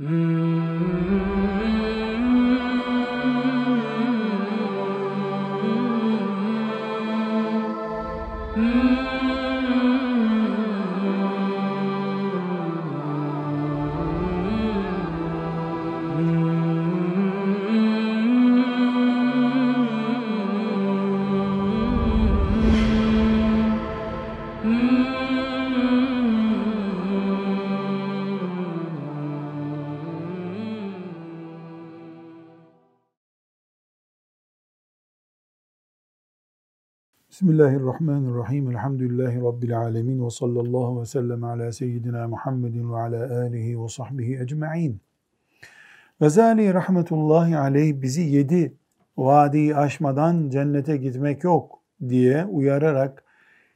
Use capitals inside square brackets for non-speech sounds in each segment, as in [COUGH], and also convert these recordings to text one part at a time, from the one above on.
Mm-hmm. Bismillahirrahmanirrahim. Elhamdülillahi Rabbil alemin. Ve sallallahu ve sellem ala seyyidina Muhammedin ve ala alihi ve sahbihi ecma'in. Gazali rahmetullahi aleyh bizi yedi vadiyi aşmadan cennete gitmek yok diye uyararak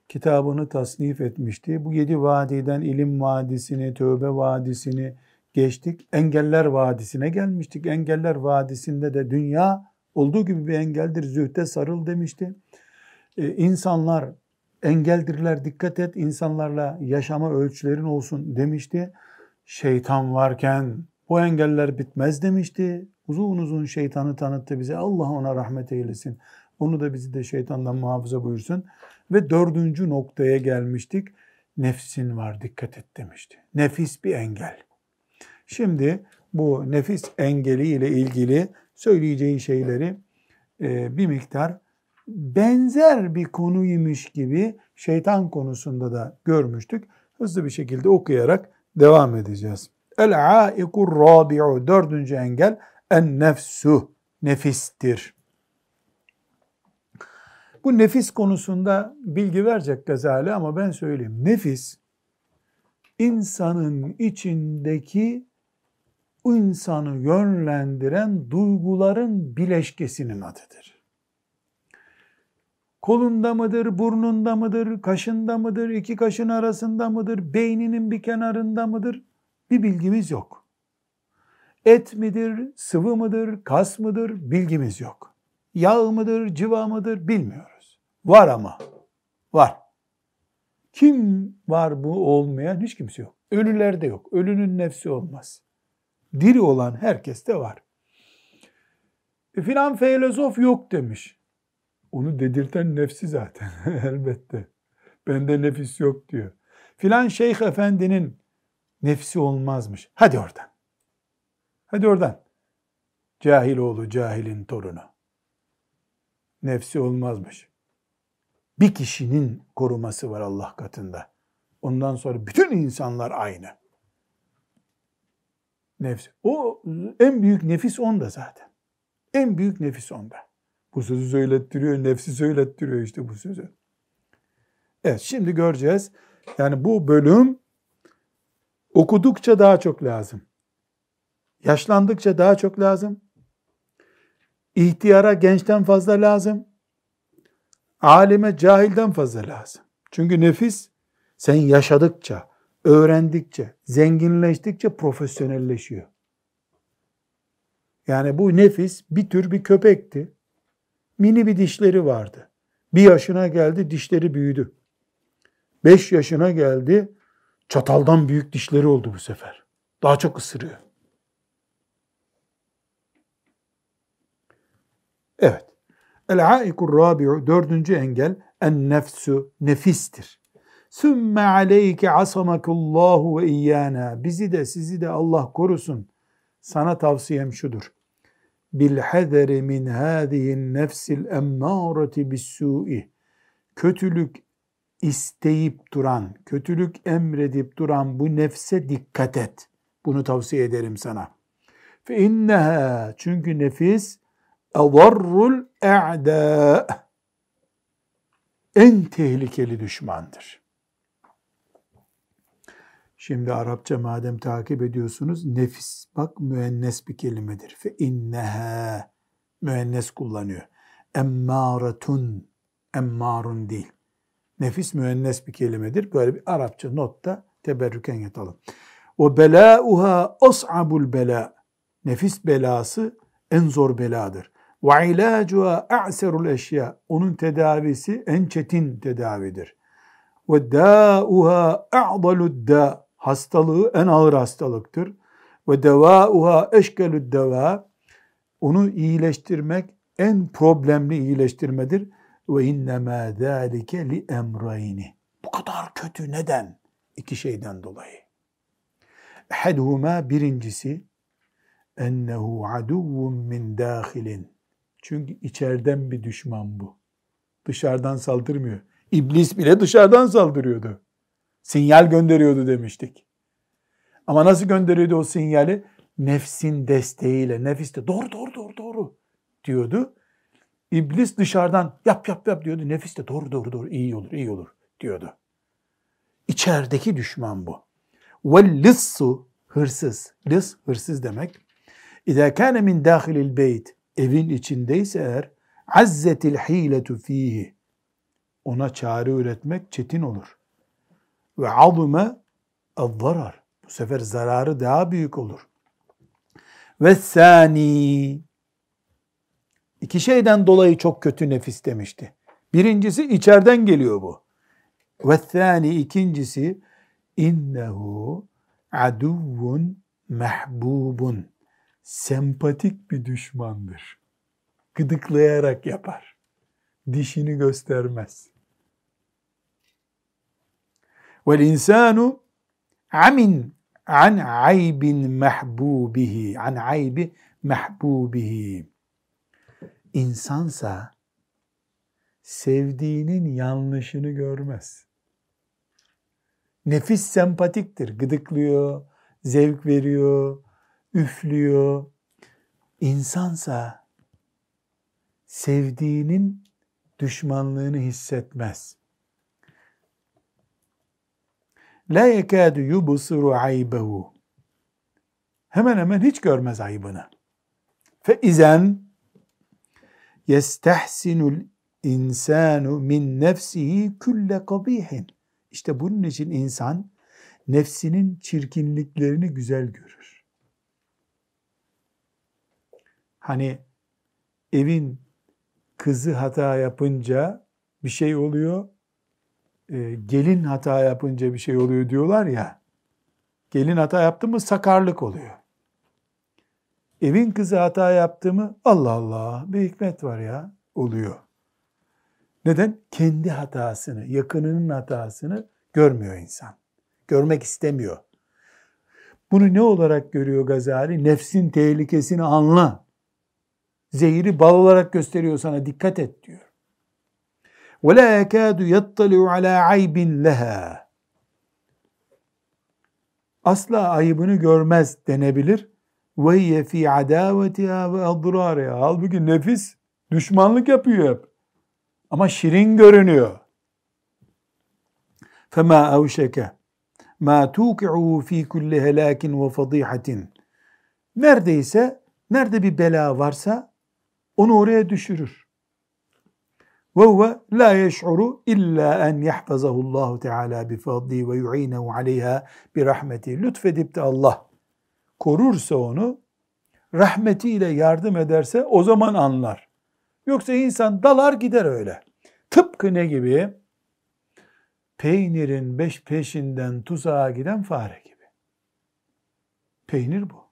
kitabını tasnif etmişti. Bu yedi vadiden ilim vadisini, tövbe vadisini geçtik. Engeller vadisine gelmiştik. Engeller vadisinde de dünya olduğu gibi bir engeldir. Zühte sarıl demişti e, insanlar engeldirler dikkat et insanlarla yaşama ölçülerin olsun demişti. Şeytan varken bu engeller bitmez demişti. Uzun uzun şeytanı tanıttı bize. Allah ona rahmet eylesin. Onu da bizi de şeytandan muhafaza buyursun. Ve dördüncü noktaya gelmiştik. Nefsin var dikkat et demişti. Nefis bir engel. Şimdi bu nefis engeli ile ilgili söyleyeceği şeyleri e, bir miktar benzer bir konuymuş gibi şeytan konusunda da görmüştük. Hızlı bir şekilde okuyarak devam edeceğiz. El-aikur rabi'u dördüncü engel en nefsu nefistir. Bu nefis konusunda bilgi verecek Gazali ama ben söyleyeyim. Nefis insanın içindeki insanı yönlendiren duyguların bileşkesinin adıdır kolunda mıdır, burnunda mıdır, kaşında mıdır, iki kaşın arasında mıdır, beyninin bir kenarında mıdır? Bir bilgimiz yok. Et midir, sıvı mıdır, kas mıdır bilgimiz yok. Yağ mıdır, civa mıdır bilmiyoruz. Var ama. Var. Kim var bu olmayan? Hiç kimse yok. Ölülerde yok. Ölünün nefsi olmaz. Diri olan herkeste var. E, filan filozof yok demiş. Onu dedirten nefsi zaten [LAUGHS] elbette. Bende nefis yok diyor. Filan şeyh efendinin nefsi olmazmış. Hadi oradan. Hadi oradan. Cahil oğlu cahilin torunu. Nefsi olmazmış. Bir kişinin koruması var Allah katında. Ondan sonra bütün insanlar aynı. Nefsi. O en büyük nefis onda zaten. En büyük nefis onda. Bu sözü söylettiriyor, nefsi söylettiriyor işte bu sözü. Evet şimdi göreceğiz. Yani bu bölüm okudukça daha çok lazım. Yaşlandıkça daha çok lazım. İhtiyara gençten fazla lazım. Alime cahilden fazla lazım. Çünkü nefis sen yaşadıkça, öğrendikçe, zenginleştikçe profesyonelleşiyor. Yani bu nefis bir tür bir köpekti. Mini bir dişleri vardı. Bir yaşına geldi dişleri büyüdü. Beş yaşına geldi çataldan büyük dişleri oldu bu sefer. Daha çok ısırıyor. Evet. El-aikur rabi'u dördüncü engel en nefsu nefistir. Sümme aleyke asamakullahu ve iyyana. Bizi de sizi de Allah korusun. Sana tavsiyem şudur bil haderi min hadihi nefsil emmâreti bis-sû'i kötülük isteyip duran, kötülük emredip duran bu nefse dikkat et. Bunu tavsiye ederim sana. Fe inneha çünkü nefis edarrul e'da en tehlikeli düşmandır. Şimdi Arapça madem takip ediyorsunuz nefis bak müennes bir kelimedir. Fe inneha müennes kullanıyor. Emmâretun emmarun değil. Nefis müennes bir kelimedir. Böyle bir Arapça notta teberrüken yatalım. O belâuha as'abul bela. Nefis belası en zor beladır. Ve ilacuha a'serul eşya. Onun tedavisi en çetin tedavidir. Ve dâuha a'dalud da hastalığı en ağır hastalıktır. ve devauha eşkelü deva onu iyileştirmek en problemli iyileştirmedir. Ve innemâ zâlike li emrayni. Bu kadar kötü neden? İki şeyden dolayı. Ehadhuma birincisi ennehu aduvvun min dâhilin. Çünkü içeriden bir düşman bu. Dışarıdan saldırmıyor. İblis bile dışarıdan saldırıyordu. Sinyal gönderiyordu demiştik. Ama nasıl gönderiyordu o sinyali? Nefsin desteğiyle. Nefis de doğru doğru doğru doğru diyordu. İblis dışarıdan yap yap yap diyordu. Nefis de doğru doğru doğru iyi olur iyi olur diyordu. İçerideki düşman bu. Ve lissu hırsız. Lis hırsız demek. İzâ kâne min dâhilil beyt evin içindeyse eğer azzetil hiletu fihi ona çare üretmek çetin olur. Ve azime zarar. Bu sefer zararı daha büyük olur. Ve sani iki şeyden dolayı çok kötü nefis demişti. Birincisi içeriden geliyor bu. Ve sani ikincisi innehu aduvun mahbubun sempatik bir düşmandır. Gıdıklayarak yapar. Dişini göstermez. Vel insanu amin an aybin mahbubihi an aybi mahbubihi insansa sevdiğinin yanlışını görmez. Nefis sempatiktir. Gıdıklıyor, zevk veriyor, üflüyor. İnsansa sevdiğinin düşmanlığını hissetmez. La yekâdu yubsiru aybehu. Hemen hemen hiç görmez ayıbını. Fe izen yestehsinul insanu min nefsihi külle kabihin. İşte bunun için insan nefsinin çirkinliklerini güzel görür. Hani evin kızı hata yapınca bir şey oluyor, e, gelin hata yapınca bir şey oluyor diyorlar ya, gelin hata yaptı mı sakarlık oluyor. Evin kızı hata yaptı mı Allah Allah bir hikmet var ya oluyor. Neden? Kendi hatasını, yakınının hatasını görmüyor insan. Görmek istemiyor. Bunu ne olarak görüyor Gazali? Nefsin tehlikesini anla. Zehiri bal olarak gösteriyor sana dikkat et diyor. وَلَا يَكَادُ يَطَّلِعُ عَلَى عَيْبٍ لَهَا Asla ayıbını görmez denebilir. وَهِيَ فِي عَدَاوَتِهَا وَاَضْرَارِهَا Halbuki nefis düşmanlık yapıyor hep. Ama şirin görünüyor. فَمَا أَوْشَكَ مَا تُوقِعُهُ ف۪ي كُلِّ هَلَاكٍ وَفَضِيحَةٍ Neredeyse, nerede bir bela varsa onu oraya düşürür. Ve huve la yeş'uru illa en yahfazahu Allahu Teala bi fadli ve yu'inehu aleyha bi rahmeti. Lütfedip de Allah korursa onu rahmetiyle yardım ederse o zaman anlar. Yoksa insan dalar gider öyle. Tıpkı ne gibi? Peynirin beş peşinden tuzağa giden fare gibi. Peynir bu.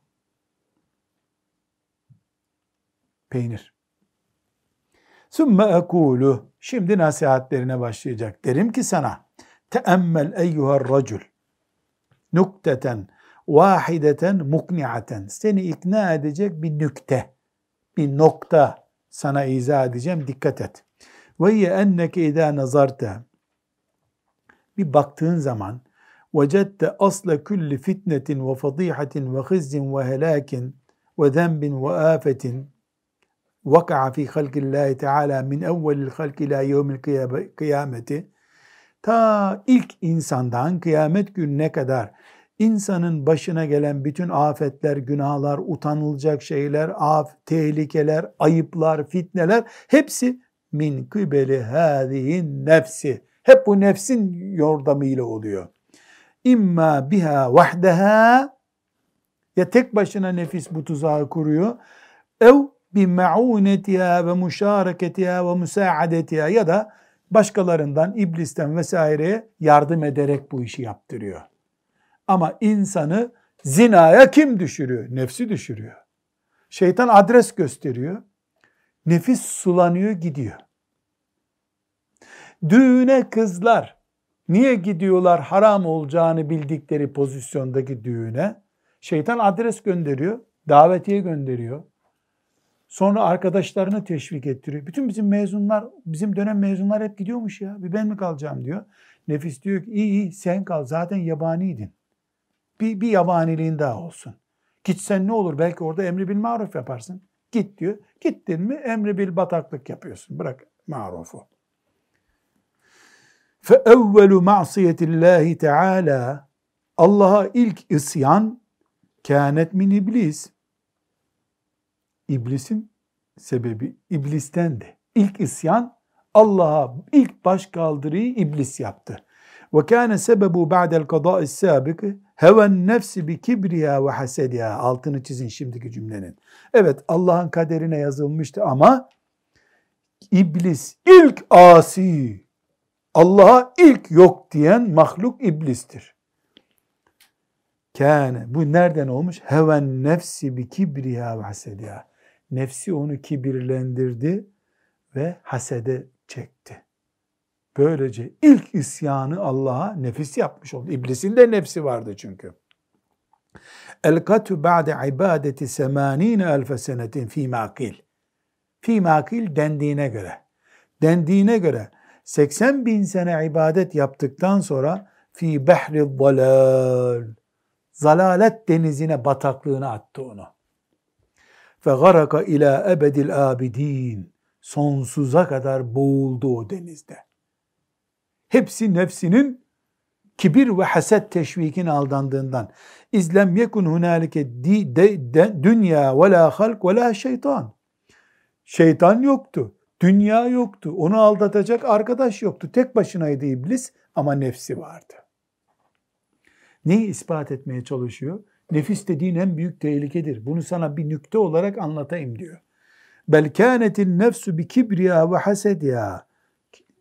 Peynir. Sümme ekulu. Şimdi nasihatlerine başlayacak. Derim ki sana teemmel eyyuhar racul nukteten vahideten mukniaten seni ikna edecek bir nükte bir nokta sana izah edeceğim dikkat et. Ve ye enneke idâ nazarta bir baktığın zaman vecette asla kulli fitnetin ve fadihatin ve hızzin ve helakin ve zenbin ve afetin vaka'a fi halkillahi teala min evvelil halki ila yevmil kıyameti ta ilk insandan kıyamet gününe kadar insanın başına gelen bütün afetler, günahlar, utanılacak şeyler, af, tehlikeler, ayıplar, fitneler hepsi min kıbeli hâzihin nefsi. Hep bu nefsin yordamıyla oluyor. İmma biha vahdeha ya tek başına nefis bu tuzağı kuruyor. Ev bi ma'unetiha ve müşareketiha ve müsaadetiha ya da başkalarından, iblisten vesaireye yardım ederek bu işi yaptırıyor. Ama insanı Zinaya kim düşürüyor? Nefsi düşürüyor. Şeytan adres gösteriyor. Nefis sulanıyor gidiyor. Düğüne kızlar niye gidiyorlar haram olacağını bildikleri pozisyondaki düğüne? Şeytan adres gönderiyor, davetiye gönderiyor. Sonra arkadaşlarını teşvik ettiriyor. Bütün bizim mezunlar, bizim dönem mezunlar hep gidiyormuş ya. Bir ben mi kalacağım diyor. Nefis diyor ki iyi iyi sen kal zaten yabaniydin. Bir, bir yabaniliğin daha olsun. Gitsen ne olur belki orada emri bil maruf yaparsın. Git diyor. Gittin mi emri bil bataklık yapıyorsun. Bırak marufu. فَاَوَّلُ مَعْصِيَةِ اللّٰهِ Teala Allah'a ilk isyan kânet min iblis. İblisin sebebi iblistendi. İlk isyan Allah'a ilk baş kaldırıyı iblis yaptı. Ve kâne sebebu ba'del kadâ'i sâbıkı heven nefsi bi kibriya ve hasediha. Altını çizin şimdiki cümlenin. Evet Allah'ın kaderine yazılmıştı ama iblis ilk asi, Allah'a ilk yok diyen mahluk iblistir. Kâne. Bu nereden olmuş? Heven nefsi bi kibriha ve hasediha. Nefsi onu kibirlendirdi ve hasede çekti. Böylece ilk isyanı Allah'a nefis yapmış oldu. İblisin de nefsi vardı çünkü. El-katu ba'de ibadeti semanine elfe senetin fi makil. Fi makil dendiğine göre. Dendiğine göre 80 bin sene ibadet yaptıktan sonra fi behri dalal zalalet denizine bataklığına attı onu. Fe garaka ila ebedil abidin sonsuza kadar boğuldu o denizde. Hepsi nefsinin kibir ve haset teşvikin aldandığından. İzlem yekun hunalike dünya ve la halk ve la şeytan. Şeytan yoktu. Dünya yoktu. Onu aldatacak arkadaş yoktu. Tek başınaydı iblis ama nefsi vardı. Neyi ispat etmeye çalışıyor? Nefis dediğin en büyük tehlikedir. Bunu sana bir nükte olarak anlatayım diyor. Bel kânetin nefsu bi kibriya ve hasediya.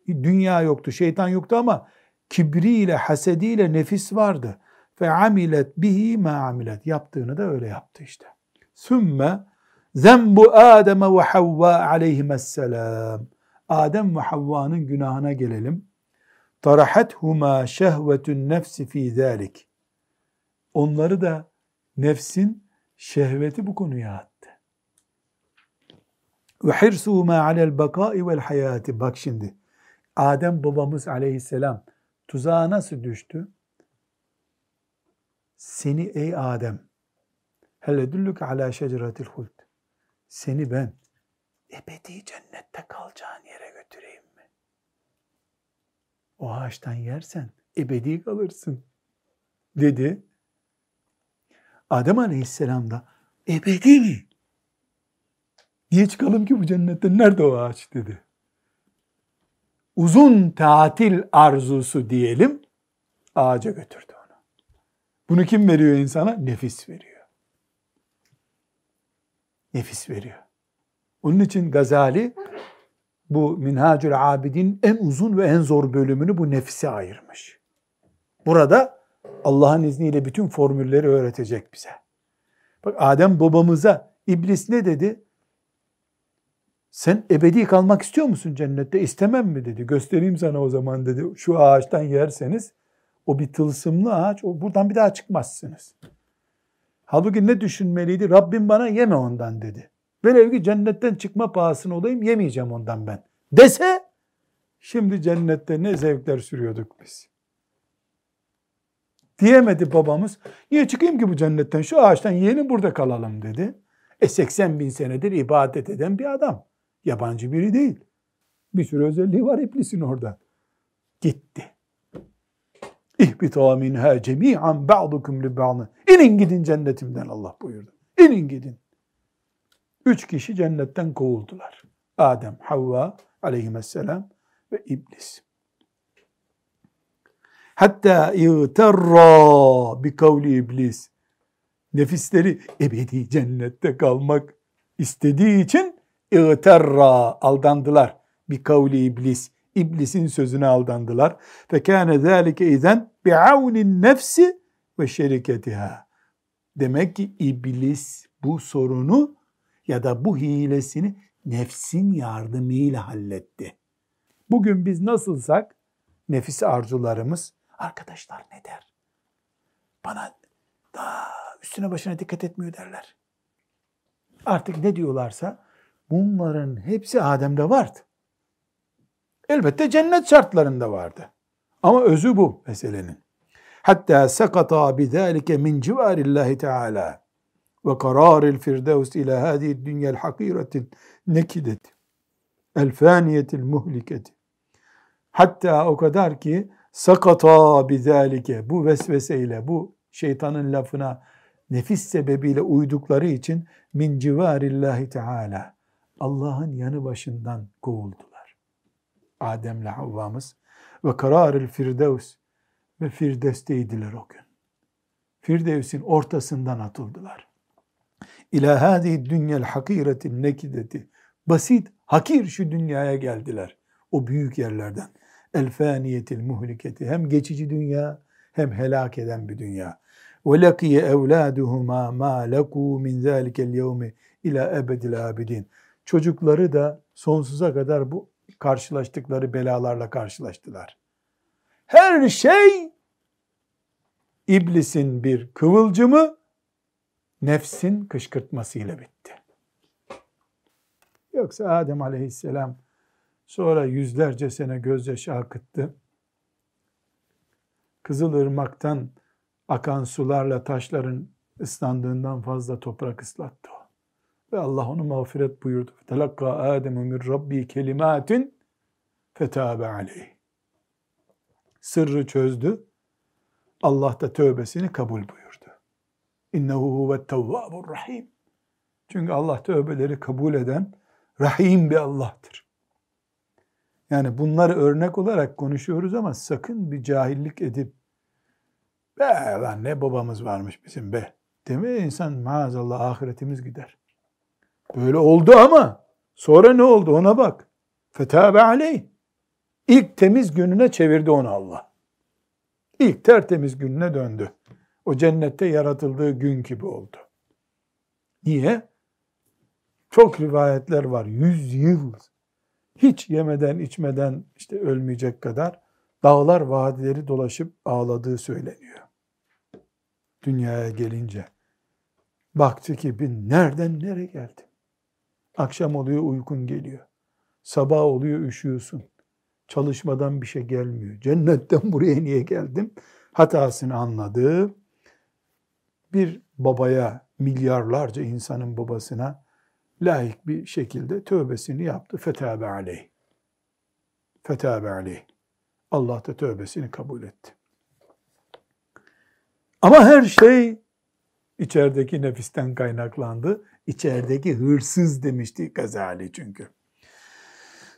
Dünya yoktu, şeytan yoktu ama kibriyle, hasediyle nefis vardı. Fe amilet bihi ma amilet. Yaptığını da öyle yaptı işte. Sümme zembu Adem ve Havva aleyhisselam. Adem ve Havva'nın günahına gelelim. Tarahathuma şehvetün nefsi fi zalik. Onları da nefsin şehveti bu konuya attı. Ve hirsuhuma alel bakai vel hayati. Bak şimdi. Adem babamız aleyhisselam tuzağa nasıl düştü? Seni ey Adem hele düllük ala şeceratil hult. Seni ben ebedi cennette kalacağın yere götüreyim mi? O ağaçtan yersen ebedi kalırsın dedi. Adem Aleyhisselam da ebedi mi? Niye çıkalım ki bu cennetten? Nerede o ağaç dedi. Uzun tatil arzusu diyelim ağaca götürdü onu. Bunu kim veriyor insana? Nefis veriyor. Nefis veriyor. Onun için Gazali bu Minhacül Abidin en uzun ve en zor bölümünü bu nefise ayırmış. Burada Allah'ın izniyle bütün formülleri öğretecek bize. Bak Adem babamıza iblis ne dedi? Sen ebedi kalmak istiyor musun cennette? İstemem mi dedi. Göstereyim sana o zaman dedi. Şu ağaçtan yerseniz o bir tılsımlı ağaç. O buradan bir daha çıkmazsınız. Halbuki ne düşünmeliydi? Rabbim bana yeme ondan dedi. Velev ki cennetten çıkma pahasına olayım yemeyeceğim ondan ben. Dese şimdi cennette ne zevkler sürüyorduk biz. Diyemedi babamız. Niye çıkayım ki bu cennetten? Şu ağaçtan yeni burada kalalım dedi. E 80 bin senedir ibadet eden bir adam. Yabancı biri değil. Bir sürü özelliği var iblisin orada. Gitti. İhbita minha cemi'an ba'dukum li ba'dı. İnin gidin cennetimden Allah buyurdu. İnin gidin. Üç kişi cennetten kovuldular. Adem, Havva aleyhisselam ve iblis. Hatta iğterra bi kavli iblis. Nefisleri ebedi cennette kalmak istediği için İğterra aldandılar. Bir kavli iblis. İblisin sözüne aldandılar. Fe kâne zâlike izen bi'avnin nefsi ve şeriketiha. Demek ki iblis bu sorunu ya da bu hilesini nefsin yardımıyla halletti. Bugün biz nasılsak nefis arzularımız arkadaşlar ne der? Bana daha üstüne başına dikkat etmiyor derler. Artık ne diyorlarsa bunların hepsi Adem'de vardı. Elbette cennet şartlarında vardı. Ama özü bu meselenin. Hatta sekata bidalike min civarillahi teala ve kararil firdevs ila hadihi dünyel hakiretin nekideti el faniyetil muhliketi hatta o kadar ki sakata bizalike bu vesveseyle bu şeytanın lafına nefis sebebiyle uydukları için min civarillahi teala Allah'ın yanı başından kovuldular. Adem'le Havva'mız ve kararil firdevs ve firdevsteydiler o gün. Firdevs'in ortasından atıldılar. İlâ hâzihi dünyel hakiretin nekideti. Basit, hakir şu dünyaya geldiler. O büyük yerlerden. El faniyetil muhliketi. Hem geçici dünya hem helak eden bir dünya. Ve lakiye evladuhuma ma leku min zâlikel yevmi ila ebedil abidin. Çocukları da sonsuza kadar bu karşılaştıkları belalarla karşılaştılar. Her şey iblisin bir kıvılcımı nefsin kışkırtmasıyla bitti. Yoksa Adem aleyhisselam sonra yüzlerce sene gözyaşı akıttı. Kızılırmak'tan akan sularla taşların ıslandığından fazla toprak ıslattı o. Ve Allah onu mağfiret buyurdu. Telakka Adem'u min Rabbi kelimatin fetabe aleyh. Sırrı çözdü. Allah da tövbesini kabul buyurdu. İnnehu huve tevvabur rahim. Çünkü Allah tövbeleri kabul eden rahim bir Allah'tır. Yani bunları örnek olarak konuşuyoruz ama sakın bir cahillik edip be lan ne babamız varmış bizim be demeye insan maazallah ahiretimiz gider. Böyle oldu ama sonra ne oldu ona bak. Fetabe aleyh. İlk temiz gününe çevirdi onu Allah. İlk tertemiz gününe döndü o cennette yaratıldığı gün gibi oldu. Niye? Çok rivayetler var. Yüz yıl hiç yemeden içmeden işte ölmeyecek kadar dağlar vadileri dolaşıp ağladığı söyleniyor. Dünyaya gelince baktı ki ben nereden nereye geldim? Akşam oluyor uykun geliyor. Sabah oluyor üşüyorsun. Çalışmadan bir şey gelmiyor. Cennetten [LAUGHS] buraya niye geldim? Hatasını anladı bir babaya, milyarlarca insanın babasına layık bir şekilde tövbesini yaptı. Fetabe aleyh. Fetabe aleyh. Allah da tövbesini kabul etti. Ama her şey içerideki nefisten kaynaklandı. İçerideki hırsız demişti Gazali çünkü.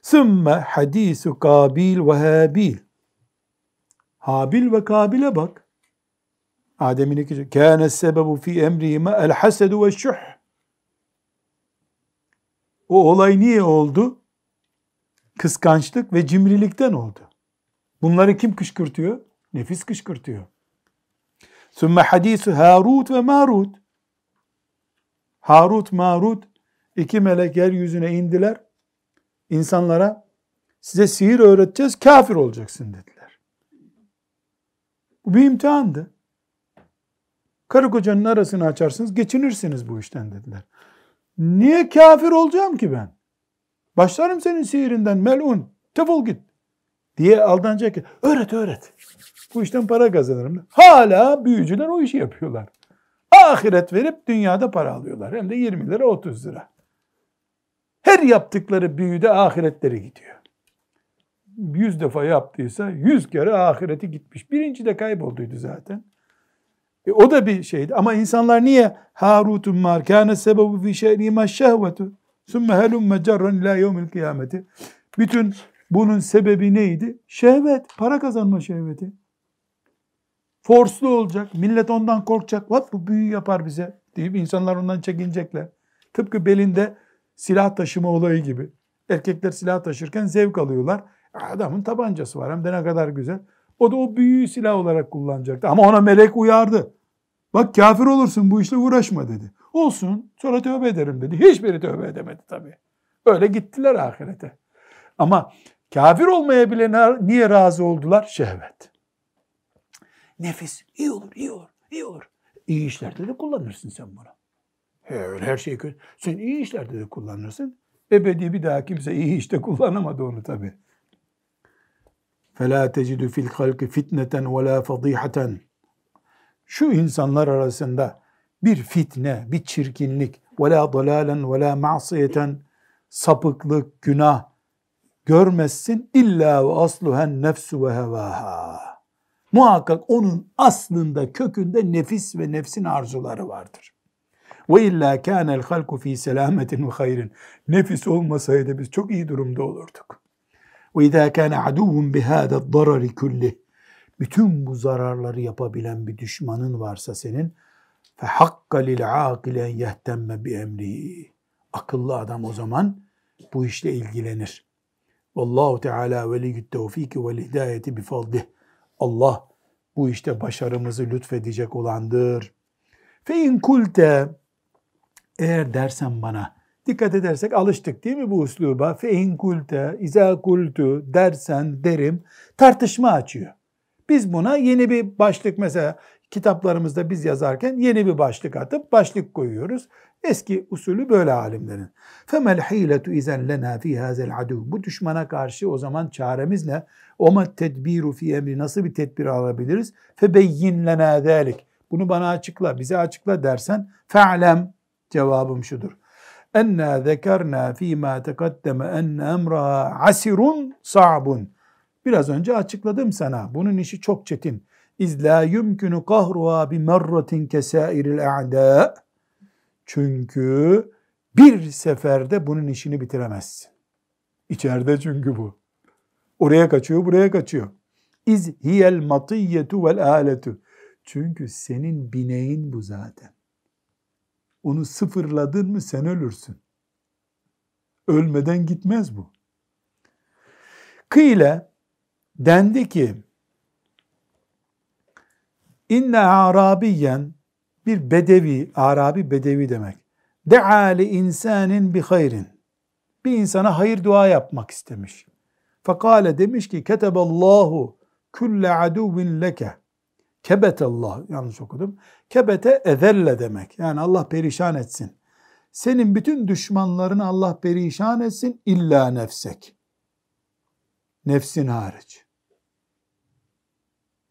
Sümme hadisu Kabil ve Habil. Habil ve Kabil'e bak. Adem'in iki kâne sebebu fi emrihime el hasedu ve şuh. O olay niye oldu? Kıskançlık ve cimrilikten oldu. Bunları kim kışkırtıyor? Nefis kışkırtıyor. Sümme hadisu Harut ve Marut. Harut, Marut iki melek yeryüzüne indiler. İnsanlara size sihir öğreteceğiz, kafir olacaksın dediler. Bu bir imtihandı. Karı kocanın arasını açarsınız, geçinirsiniz bu işten dediler. Niye kafir olacağım ki ben? Başlarım senin sihirinden melun. Defol git. Diye aldanacak öğret öğret. Bu işten para kazanırım. Hala büyücüler o işi yapıyorlar. Ahiret verip dünyada para alıyorlar. Hem de 20 lira 30 lira. Her yaptıkları büyüde ahiretleri gidiyor. 100 defa yaptıysa 100 kere ahireti gitmiş. Birinci de kaybolduydu zaten. E, o da bir şeydi. Ama insanlar niye Harutun mar kâne sebebu fi şe'nîmâ şehvetu sümme helumme cerran ilâ yevmil kıyameti. Bütün bunun sebebi neydi? Şehvet, para kazanma şehveti. Forslu olacak, millet ondan korkacak. Vat bu büyü yapar bize deyip insanlar ondan çekinecekler. Tıpkı belinde silah taşıma olayı gibi. Erkekler silah taşırken zevk alıyorlar. Adamın tabancası var hem de ne kadar güzel. O da o büyüyü silah olarak kullanacaktı. Ama ona melek uyardı. Bak kafir olursun bu işle uğraşma dedi. Olsun sonra tövbe ederim dedi. Hiçbiri tövbe edemedi tabii. Öyle gittiler ahirete. Ama kafir olmaya bile niye razı oldular? Şehvet. Nefis iyi olur, iyi olur, iyi olur. İyi işlerde de kullanırsın sen bunu. Her, her şey kötü. Sen iyi işlerde de kullanırsın. Ebedi bir daha kimse iyi işte kullanamadı onu tabi. فَلَا تَجِدُ فِي الْخَلْقِ فِتْنَةً وَلَا فَضِيحَةً Şu insanlar arasında bir fitne, bir çirkinlik, وَلَا ضَلَالًا وَلَا مَعْصِيَةً sapıklık, günah görmezsin. İlla ve asluhen nefsu ve hevaha. Muhakkak onun aslında kökünde nefis ve nefsin arzuları vardır. Ve illa kânel halku fî selâmetin ve hayrin. Nefis olmasaydı biz çok iyi durumda olurduk. Ve izâ kâne aduvun bihâde darari kulli. Bütün bu zararları yapabilen bir düşmanın varsa senin fe hakka lil âkilen yehtemme bi emrihi. Akıllı adam o zaman bu işle ilgilenir. Vallahu Teala veliyyut tevfiki vel hidayeti bi fadlih. Allah bu işte başarımızı lütfedecek olandır. Fe in eğer dersen bana dikkat edersek alıştık değil mi bu usluba? Fe in kulte iza kultu dersen derim tartışma açıyor. Biz buna yeni bir başlık mesela kitaplarımızda biz yazarken yeni bir başlık atıp başlık koyuyoruz. Eski usulü böyle alimlerin. Femel hiletu izen lena fi hazel adu. Bu düşmana karşı o zaman çaremiz ne? Oma tedbiru fi emri. Nasıl bir tedbir alabiliriz? Febeyyin lena zalik. Bunu bana açıkla, bize açıkla dersen fe'lem cevabım şudur. Enna zekerna fîmâ tekaddeme enne emraha asirun sa'bun. Biraz önce açıkladım sana. Bunun işi çok çetin. İz la yumkinu kahruha bi merratin kesairil a'da. Çünkü bir seferde bunun işini bitiremezsin. İçeride çünkü bu. Oraya kaçıyor, buraya kaçıyor. İz hiyel matiyyetu vel aletu. Çünkü senin bineğin bu zaten. Onu sıfırladın mı sen ölürsün. Ölmeden gitmez bu. Kıyle dendi ki inne arabiyen bir bedevi, Arabi bedevi demek. De'a li insanin bi hayrin. Bir insana hayır dua yapmak istemiş. Fakale demiş ki keteballahu kulle aduvin leke. Kebetallah yanlış okudum. Kebete ezelle demek. Yani Allah perişan etsin. Senin bütün düşmanlarını Allah perişan etsin illa nefsek. Nefsin hariç.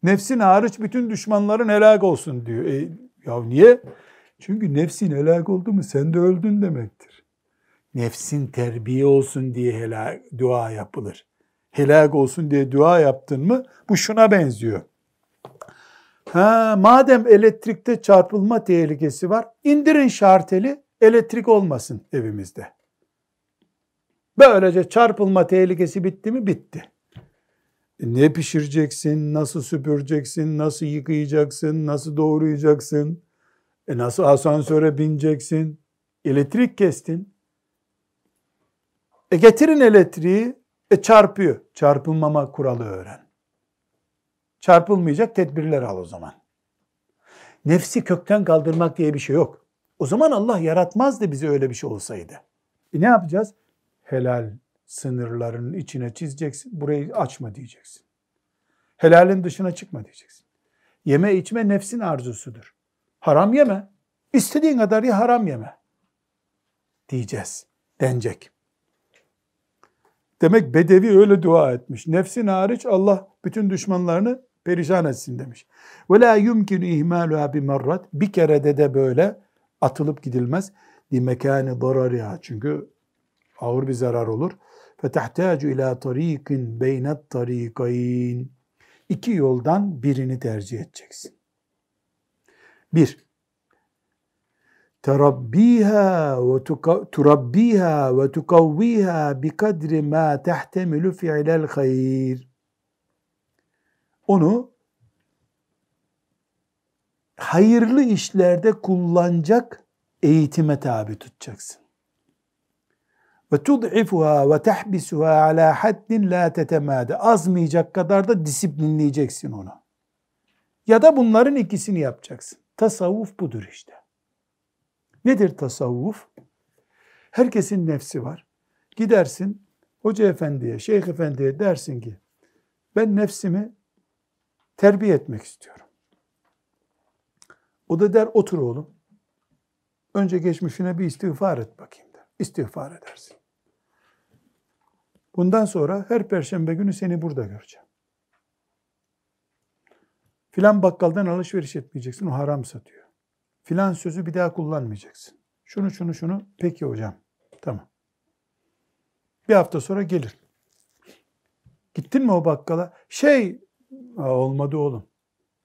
Nefsin hariç bütün düşmanların helak olsun diyor. E, ya niye? Çünkü nefsin helak oldu mu sen de öldün demektir. Nefsin terbiye olsun diye helak, dua yapılır. Helak olsun diye dua yaptın mı bu şuna benziyor. Ha, madem elektrikte çarpılma tehlikesi var, indirin şarteli, elektrik olmasın evimizde. Böylece çarpılma tehlikesi bitti mi? Bitti. E ne pişireceksin, nasıl süpüreceksin, nasıl yıkayacaksın, nasıl doğrayacaksın, e nasıl asansöre bineceksin, elektrik kestin. E getirin elektriği, e çarpıyor. Çarpılmama kuralı öğren. Çarpılmayacak tedbirler al o zaman. Nefsi kökten kaldırmak diye bir şey yok. O zaman Allah yaratmazdı bize öyle bir şey olsaydı. E ne yapacağız? Helal sınırlarının içine çizeceksin. Burayı açma diyeceksin. Helalin dışına çıkma diyeceksin. Yeme içme nefsin arzusudur. Haram yeme. İstediğin kadar ya haram yeme. Diyeceğiz. Denecek. Demek Bedevi öyle dua etmiş. Nefsin hariç Allah bütün düşmanlarını perişan etsin demiş. Ve la yumkinu ihmaluha bi marrat. Bir kerede de böyle atılıp gidilmez. Li mekani darariha. Çünkü ağır bir zarar olur. Fetahtacu ila tariqin beynet tarikayn. İki yoldan birini tercih edeceksin. Bir, terabbiha ve turabbiha ve tukavviha bi kadri ma tehtemilu fi'lel hayr. Onu hayırlı işlerde kullanacak eğitime tabi tutacaksın. Ve tud'ifuha ve tahbisuha ala haddin la tetemade. Azmayacak kadar da disiplinleyeceksin onu. Ya da bunların ikisini yapacaksın. Tasavvuf budur işte. Nedir tasavvuf? Herkesin nefsi var. Gidersin hoca efendiye, şeyh efendiye dersin ki ben nefsimi terbiye etmek istiyorum. O da der otur oğlum. Önce geçmişine bir istiğfar et bakayım der. İstiğfar edersin. Bundan sonra her perşembe günü seni burada göreceğim. Filan bakkaldan alışveriş etmeyeceksin. O haram satıyor. Filan sözü bir daha kullanmayacaksın. Şunu şunu şunu. Peki hocam. Tamam. Bir hafta sonra gelir. Gittin mi o bakkala? Şey, olmadı oğlum.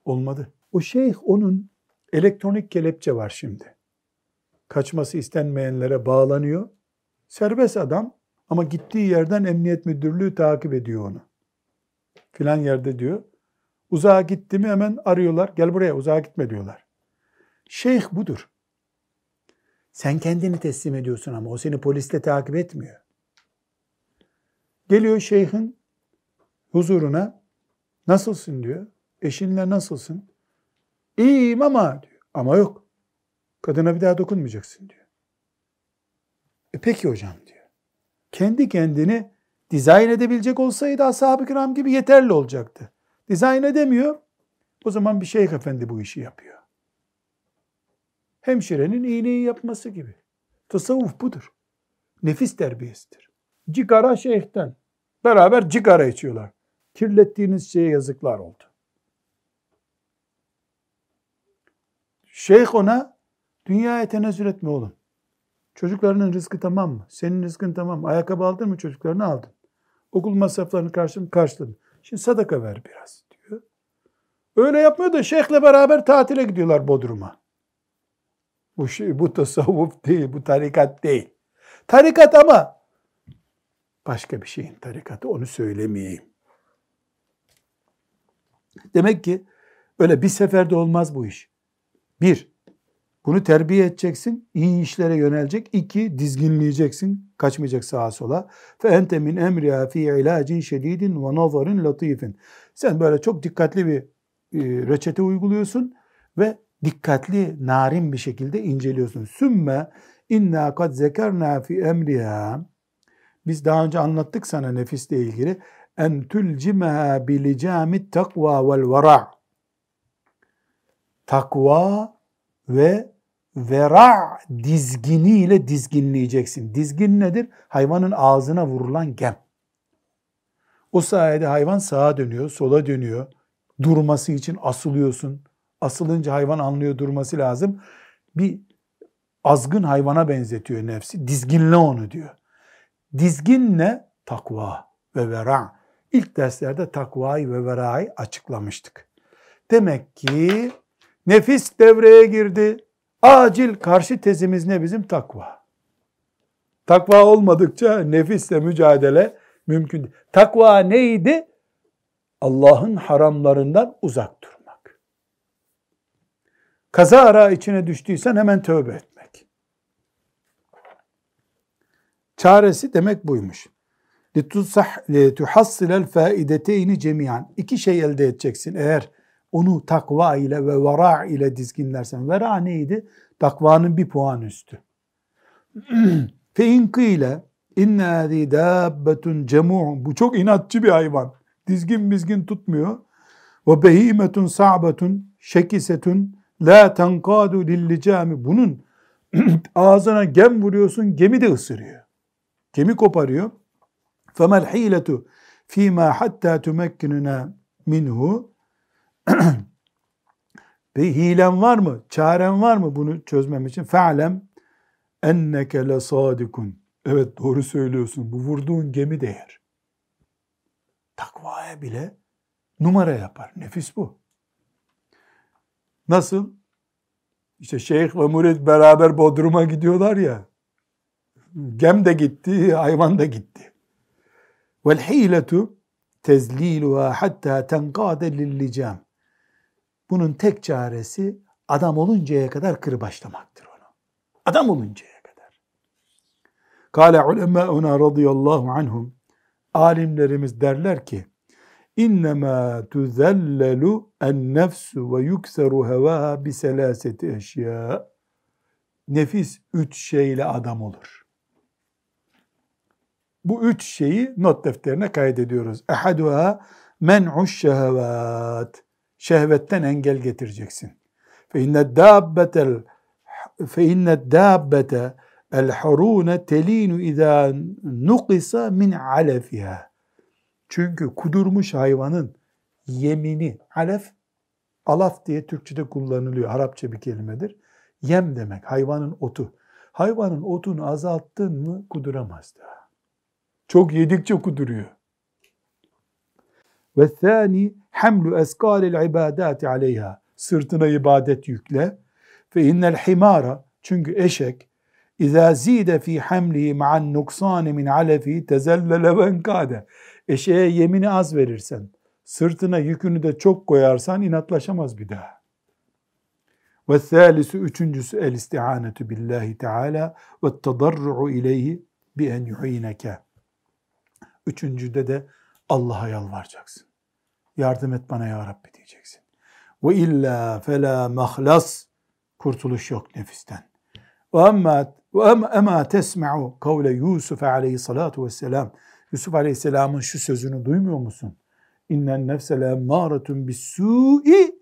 Olmadı. O şeyh onun elektronik kelepçe var şimdi. Kaçması istenmeyenlere bağlanıyor. Serbest adam ama gittiği yerden emniyet müdürlüğü takip ediyor onu. Filan yerde diyor. Uzağa gitti mi hemen arıyorlar. Gel buraya uzağa gitme diyorlar. Şeyh budur. Sen kendini teslim ediyorsun ama o seni polisle takip etmiyor. Geliyor şeyhin huzuruna. Nasılsın diyor. Eşinle nasılsın? İyiyim ama diyor. Ama yok. Kadına bir daha dokunmayacaksın diyor. E peki hocam diyor. Kendi kendini dizayn edebilecek olsaydı ashab-ı kiram gibi yeterli olacaktı. Dizayn edemiyor. O zaman bir şeyh efendi bu işi yapıyor. Hemşirenin iğneyi yapması gibi. Tasavvuf budur. Nefis terbiyesidir. Cigara şeyhten. Beraber cigara içiyorlar. Kirlettiğiniz şeye yazıklar oldu. Şeyh ona dünyaya tenezzül etme oğlum. Çocuklarının rızkı tamam mı? Senin rızkın tamam? Ayakkabı aldın mı çocuklarını aldın. Okul masraflarını karşıladın, karşıladın. Şimdi sadaka ver biraz diyor. Öyle yapmıyor da şeyhle beraber tatile gidiyorlar Bodrum'a. Bu şey, bu tasavvuf değil, bu tarikat değil. Tarikat ama başka bir şeyin tarikatı, onu söylemeyeyim. Demek ki öyle bir seferde olmaz bu iş. Bir, bunu terbiye edeceksin, iyi işlere yönelecek. İki, dizginleyeceksin, kaçmayacak sağa sola. Fe ente min emriha fi ilacin şedidin ve nazarin latifin. Sen böyle çok dikkatli bir e, reçete uyguluyorsun ve dikkatli, narin bir şekilde inceliyorsun. Sümme inna kad zekerna fi emriha. Biz daha önce anlattık sana nefisle ilgili. En tulcimeha bilicamit takva vel vera. Takva ve vera dizginiyle dizginleyeceksin. Dizgin nedir? Hayvanın ağzına vurulan gem. O sayede hayvan sağa dönüyor, sola dönüyor. Durması için asılıyorsun. Asılınca hayvan anlıyor durması lazım. Bir azgın hayvana benzetiyor nefsi. Dizginle onu diyor. Dizgin ne? Takva ve vera. İlk derslerde takvayı ve verayı açıklamıştık. Demek ki nefis devreye girdi. Acil karşı tezimiz ne bizim? Takva. Takva olmadıkça nefisle mücadele mümkün değil. Takva neydi? Allah'ın haramlarından uzak durmak. Kaza ara içine düştüysen hemen tövbe etmek. Çaresi demek buymuş. لِتُحَصِّلَ الْفَائِدَتَيْنِ cemiyan. İki şey elde edeceksin eğer onu takva ile ve vera ile dizginlersen. Vera neydi? Takvanın bir puan üstü. Fe in kıyle inne hâzî dâbbetun cemû'un. Bu çok inatçı bir hayvan. Dizgin bizgin tutmuyor. Ve behimetun sa'betun şekisetun la tenkâdu lillicâmi. Bunun [CLEARS THROAT] ağzına gem vuruyorsun, gemi de ısırıyor. Gemi koparıyor. فَمَا الْحِيلَةُ ف۪ي مَا حَتَّى تُمَكِّنُنَا minhu [CLEARS THROAT] bir hilen var mı? Çaren var mı bunu çözmem için? Fe'lem enneke le sadikun. Evet doğru söylüyorsun. Bu vurduğun gemi değer. Takvaya bile numara yapar. Nefis bu. Nasıl? İşte şeyh ve murid beraber Bodrum'a gidiyorlar ya. Gem de gitti, hayvan da gitti. Vel hiletu tezliluha hatta tenkade lillicam. Bunun tek çaresi adam oluncaya kadar kırbaçlamaktır onu. Adam oluncaya kadar. Kale ulemâuna radıyallahu anhum alimlerimiz derler ki İnnemâ tuzellelu en nefsu ve yukseru hevaha bi selaseti eşya. Nefis üç şeyle adam olur. Bu üç şeyi not defterine kaydediyoruz. Ehaduha men'uş şehvat. Şehvetten engel getireceksin. Fe inne dabbetel fe inne dabbete el harune telinu iza nukisa min alefiha. Çünkü kudurmuş hayvanın yemini, alef, alaf diye Türkçe'de kullanılıyor. Arapça bir kelimedir. Yem demek, hayvanın otu. Hayvanın otunu azalttın mı kuduramaz daha. Çok yedikçe kuduruyor. Ve thani hamlu eskalil ibadati aleyha. Sırtına ibadet yükle. Fe innel himara çünkü eşek İza zide fi hamlihi ma'an nuksani min alefi tezellele ve enkade. Eşeğe yemini az verirsen, sırtına yükünü de çok koyarsan inatlaşamaz bir daha. Ve thalisu üçüncüsü el isti'anetu billahi teala ve tadarru'u ileyhi bi en yuhineke. Üçüncüde de Allah'a yalvaracaksın. Yardım et bana ya Rabbi diyeceksin. Ve illa fela mahlas. Kurtuluş yok nefisten. Ve emma ve emma tesma'u kavle Yusuf aleyhissalatu vesselam. Yusuf aleyhisselamın şu sözünü duymuyor musun? İnnen nefse lemmâretun bis-sû'i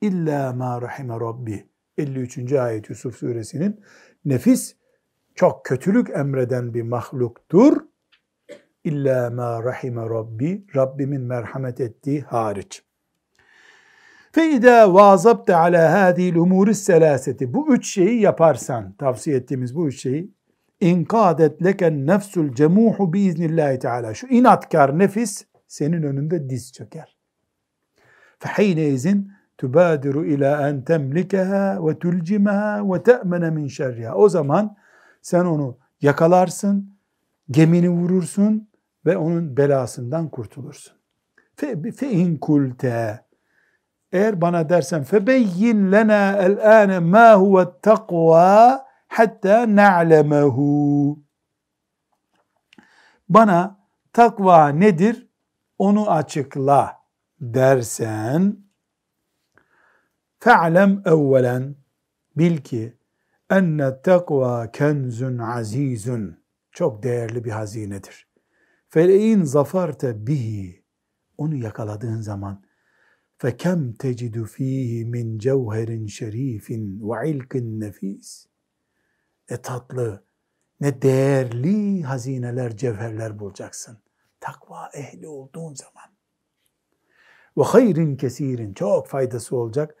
illa ma rahime rabbi. 53. ayet Yusuf suresinin nefis çok kötülük emreden bir mahluktur. İlla ma rahime Rabbi, Rabbimin merhamet ettiği hariç. Fe idâ vâzabte alâ hâzîl umûris selâseti. Bu üç şeyi yaparsan, tavsiye ettiğimiz bu üç şeyi, inkâdet leken nefsul cemûhu biiznillâhi teâlâ. Şu inatkar nefis senin önünde diz çöker. Fehine izin tübâdiru ilâ en temlikehâ ve tülcimehâ ve te'mene min şerrihâ. O zaman sen onu yakalarsın, gemini vurursun, ve onun belasından kurtulursun. Fe, fe in kulte eğer bana dersen febeyyin lena el ane ma huve takva hatta na'lemehu bana takva nedir onu açıkla dersen fe'lem evvelen bil ki enne takva kenzun azizun çok değerli bir hazinedir. Feleğin zafarte bihi onu yakaladığın zaman fekem tecidu fihi min cevherin şerifin ve ilkin nefis ne tatlı ne değerli hazineler cevherler bulacaksın. Takva ehli olduğun zaman. Ve hayrin kesirin çok faydası olacak.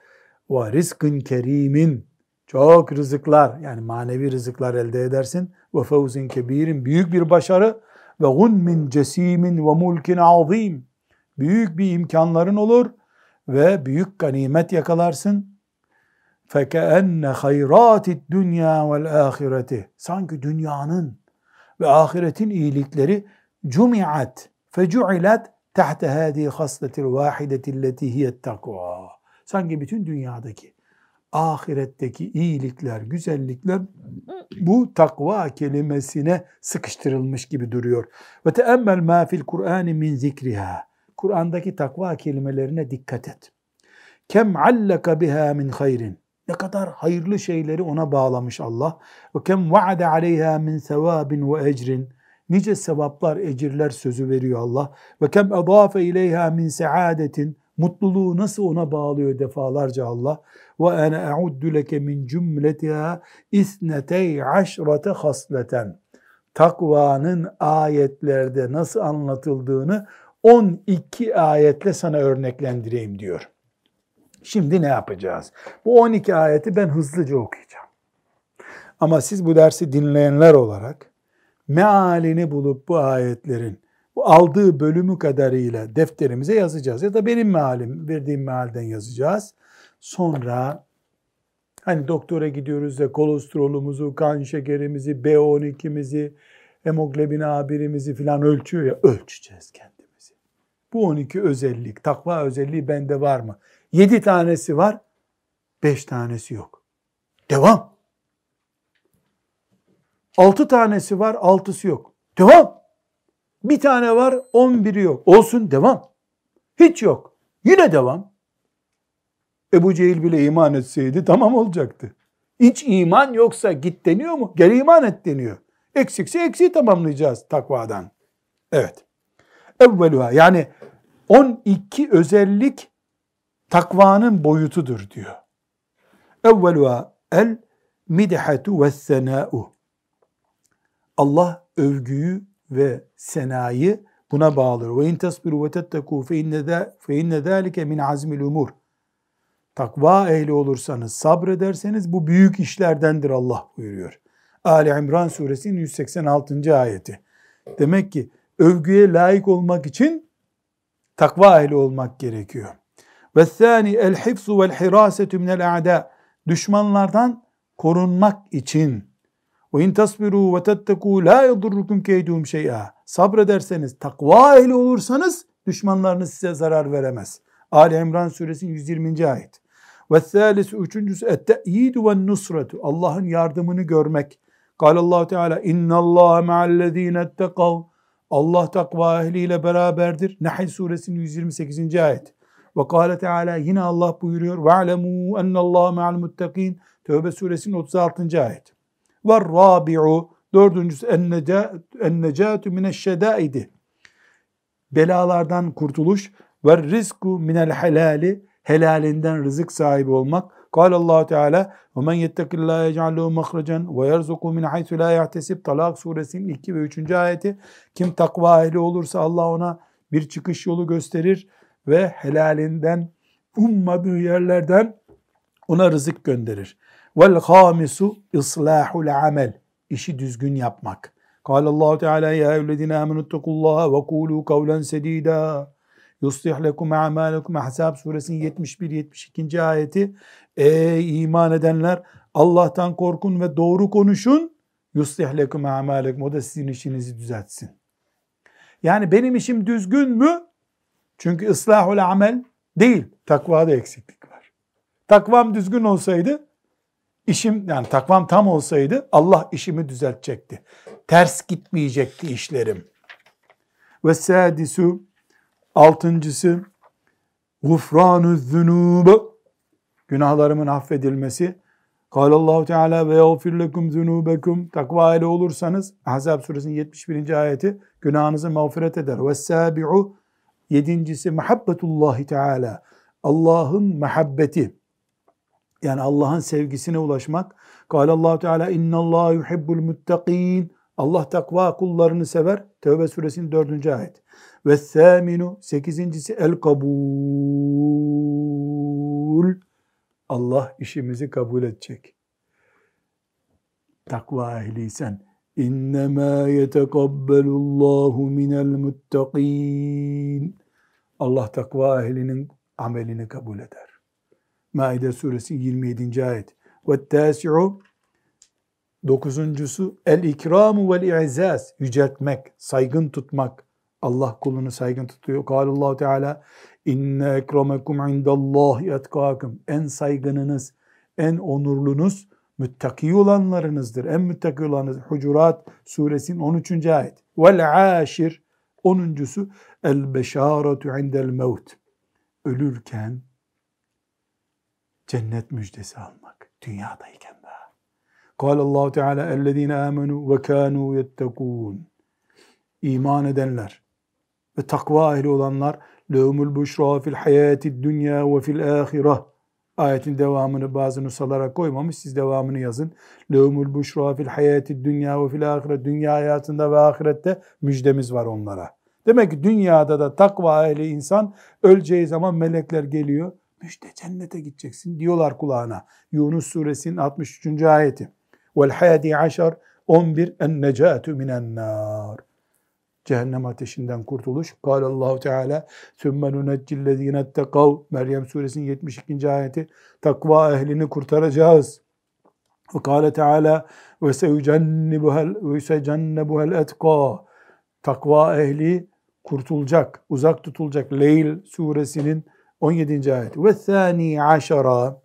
Ve rızkın kerimin çok rızıklar yani manevi rızıklar elde edersin. Ve fevzin kebirin büyük bir başarı Ve gunmin cesimin ve mulkin azim, büyük bir imkanların olur ve büyük ganimet yakalarsın. فَكَأَنَّ خَيْرَاتِ الدُّنْيَا وَالْآخِرَةِ Sanki dünyanın ve ahiretin iyilikleri cumiat fecuilat tahte hadi hasletil vahideti alleti hiye takva. Sanki bütün dünyadaki ahiretteki iyilikler, güzellikler bu takva kelimesine sıkıştırılmış gibi duruyor. Ve teemmel ma fil Kur'an min zikriha. Kur'an'daki takva kelimelerine dikkat et. Kem allaka biha min hayrin. Ne kadar hayırlı şeyleri ona bağlamış Allah. Ve kem vaade aleyha min sevabin ve ecrin. Nice sevaplar, ecirler sözü veriyor Allah. Ve kem edafe ileyha min saadetin. Mutluluğu nasıl ona bağlıyor defalarca Allah. Ve ene e'uddu leke min cümletiha isnetey aşrate hasleten. Takvanın ayetlerde nasıl anlatıldığını 12 ayetle sana örneklendireyim diyor. Şimdi ne yapacağız? Bu 12 ayeti ben hızlıca okuyacağım. Ama siz bu dersi dinleyenler olarak mealini bulup bu ayetlerin aldığı bölümü kadarıyla defterimize yazacağız. Ya da benim mealim, verdiğim mealden yazacağız. Sonra hani doktora gidiyoruz da kolesterolümüzü, kan şekerimizi, B12'mizi, hemoglobin A1'imizi filan ölçüyor ya ölçeceğiz kendimizi. Bu 12 özellik, takva özelliği bende var mı? 7 tanesi var, 5 tanesi yok. Devam. 6 tanesi var, 6'sı yok. Devam. Bir tane var, 11'i yok. Olsun devam. Hiç yok. Yine devam. Ebu Cehil bile iman etseydi tamam olacaktı. Hiç iman yoksa git deniyor mu? Gel iman et deniyor. Eksikse eksiği tamamlayacağız takvadan. Evet. Evveluha yani 12 özellik takvanın boyutudur diyor. Evveluha el midhatu ve sena'u. Allah övgüyü ve senayı buna bağlar. Ve in tasbiru ve tetteku fe inne zâlike min azmil umur. Takva ehli olursanız, sabrederseniz bu büyük işlerdendir Allah buyuruyor. Ali İmran suresinin 186. ayeti. Demek ki övgüye layık olmak için takva ehli olmak gerekiyor. Ve thani el hifzu vel hirasetu minel a'da. Düşmanlardan korunmak için. Ve in tasbiru ve tetteku la yadurrukum keydum şey'a. Sabrederseniz, takva ehli olursanız düşmanlarınız size zarar veremez. Ali İmran suresinin 120. ayet. Ve thâlisu üçüncüsü et-te'yidu ve nusretu. Allah'ın yardımını görmek. Kâle Allah Teala inna Allah ma'allezîne ettekav. Allah takva ehliyle beraberdir. Nahl suresinin 128. ayet. Ve kâle Teala yine Allah buyuruyor. Ve'lemû ennallâhe me'al muttakin. Tövbe suresinin 36. ayet. Ve rabi'u dördüncüsü en-necâtu mineşşedâidi. Belalardan kurtuluş ve rizku minel helali helalinden rızık sahibi olmak. Kâle allah Teala ve men yettekillâhe yec'allehu mahrecen ve yerzuku min haythu la yahtesib. Talak suresinin 2 ve 3. ayeti. Kim takva ehli olursa Allah ona bir çıkış yolu gösterir ve helalinden ummadığı yerlerden ona rızık gönderir. Vel hamisu islahul amel. İşi düzgün yapmak. Kâle Allah Teala ya eyyühellezine amenu ittakullaha ve kulu kavlen sedida. Yuslih lekum a'malekum. Ahzab suresinin 71 72. ayeti. Ey iman edenler Allah'tan korkun ve doğru konuşun. Yuslih lekum a'malekum. O da sizin işinizi düzeltsin. Yani benim işim düzgün mü? Çünkü ıslahul amel değil. Takvada eksiklik var. Takvam düzgün olsaydı işim yani takvam tam olsaydı Allah işimi düzeltecekti. Ters gitmeyecekti işlerim. Ve sadisu altıncısı gufranu zunub günahlarımın affedilmesi. Allahu Teala ve yağfir lekum zunubekum takva ile olursanız Ahzab suresinin 71. ayeti günahınızı mağfiret eder. Ve sabi'u Yedincisi muhabbetullahi teala. Allah'ın muhabbeti. Yani Allah'ın sevgisine ulaşmak. Kâle allah Teala inna Allah yuhibbul muttaqin. Allah takva kullarını sever. Tevbe suresinin dördüncü ayet. Ve thâminu sekizincisi el kabul. Allah işimizi kabul edecek. Takva ehliysen İnnemâ yetekabbalullahu minel muttaqin. Allah takva ehlinin amelini kabul eder. Maide suresi 27. ayet. Ve tâsi'u dokuzuncusu el ikramu vel i'zaz yüceltmek, saygın tutmak. Allah kulunu saygın tutuyor. Kâlallahu Teala inne ekremekum indallahi etkâkum. En saygınınız, en onurlunuz müttaki olanlarınızdır. En müttaki olanınız Hucurat suresinin 13. ayet. Vel aşir onuncusu el beşaretu indel mevt. Ölürken cennet müjdesi almak. Dünyadayken daha. Kâle Allah Teala ellezîne âmenû ve kânû yettekûn. İman edenler ve takva ehli olanlar lehumul buşra fil hayati dünya ve fil ahireh Ayetin devamını bazı nusalara koymamış. Siz devamını yazın. Lehumul buşra fil hayati dünya ve fil ahiret. Dünya hayatında ve ahirette müjdemiz var onlara. Demek ki dünyada da takva ehli insan öleceği zaman melekler geliyor. Müjde cennete gideceksin diyorlar kulağına. Yunus suresinin 63. ayeti. Vel hadi aşar 11 en necatu minen nar cehennem ateşinden kurtuluş. Kâle Allahu Teala sümme nuneccillezîne ettekav Meryem suresinin 72. ayeti takva ehlini kurtaracağız. Ve kâle Teala ve seyucennebuhel etka takva ehli kurtulacak, uzak tutulacak. Leyl suresinin 17. ayeti. Ve thani aşara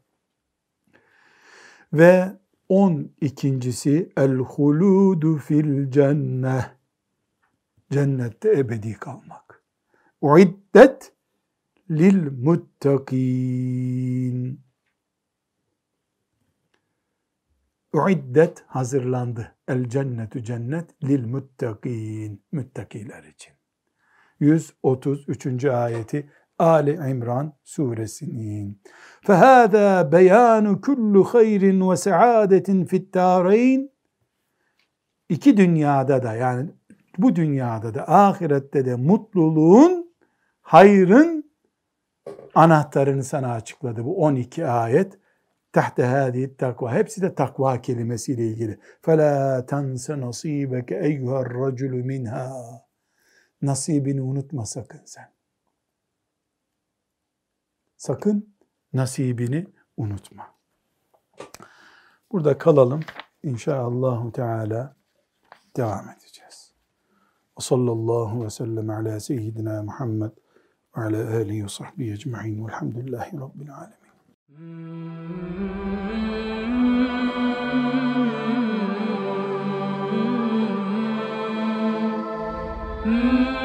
ve on ikincisi el huludu fil cenneh cennette ebedi kalmak. Uiddet lilmuttakin. Uiddet hazırlandı. El cennetu cennet lil muttakin. Müttakiler için. 133. ayeti Ali İmran suresinin. فَهَذَا بَيَانُ كُلُّ خَيْرٍ وَسَعَادَةٍ فِي الدَّارَيْنِ İki dünyada da yani bu dünyada da ahirette de mutluluğun, hayrın anahtarını sana açıkladı bu 12 ayet. Tahte hadi takva. Hepsi de takva kelimesiyle ilgili. فَلَا تَنْسَ نَصِيبَكَ اَيُّهَا الرَّجُلُ minha. Nasibini unutma sakın sen. Sakın nasibini unutma. Burada kalalım. İnşallah Teala devam edeceğiz. Ve sallallahu ve sellem ala seyyidina Muhammed ve ala alihi ve sahbihi ecma'in velhamdülillahi rabbil alemin. Mm-hmm.